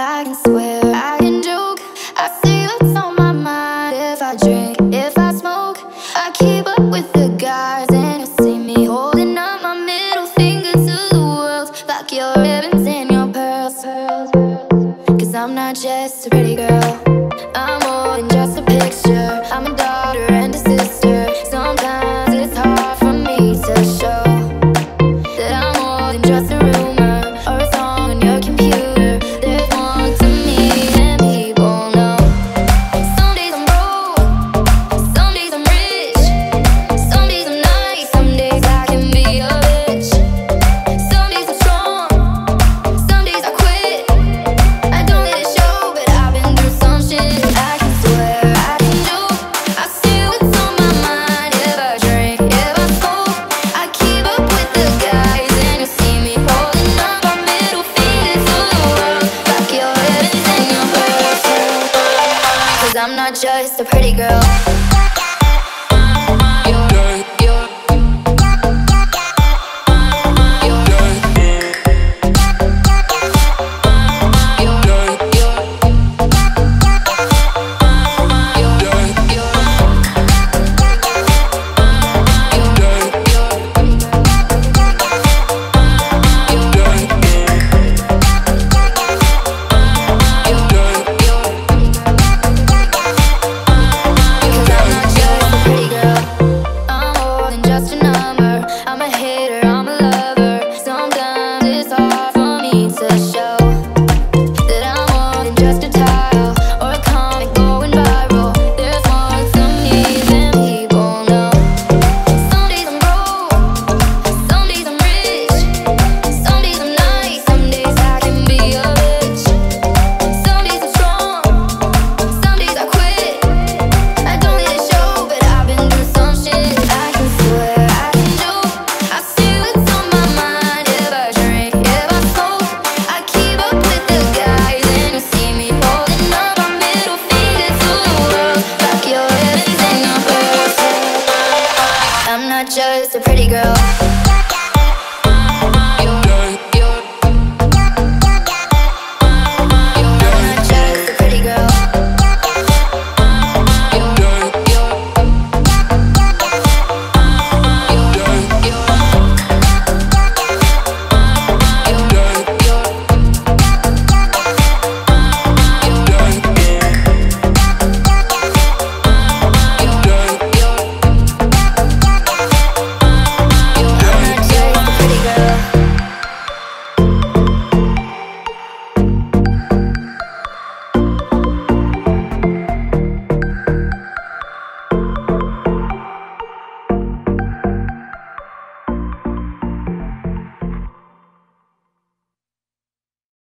I can swear I I'm not just a pretty girl. pressure. not just a pretty girl.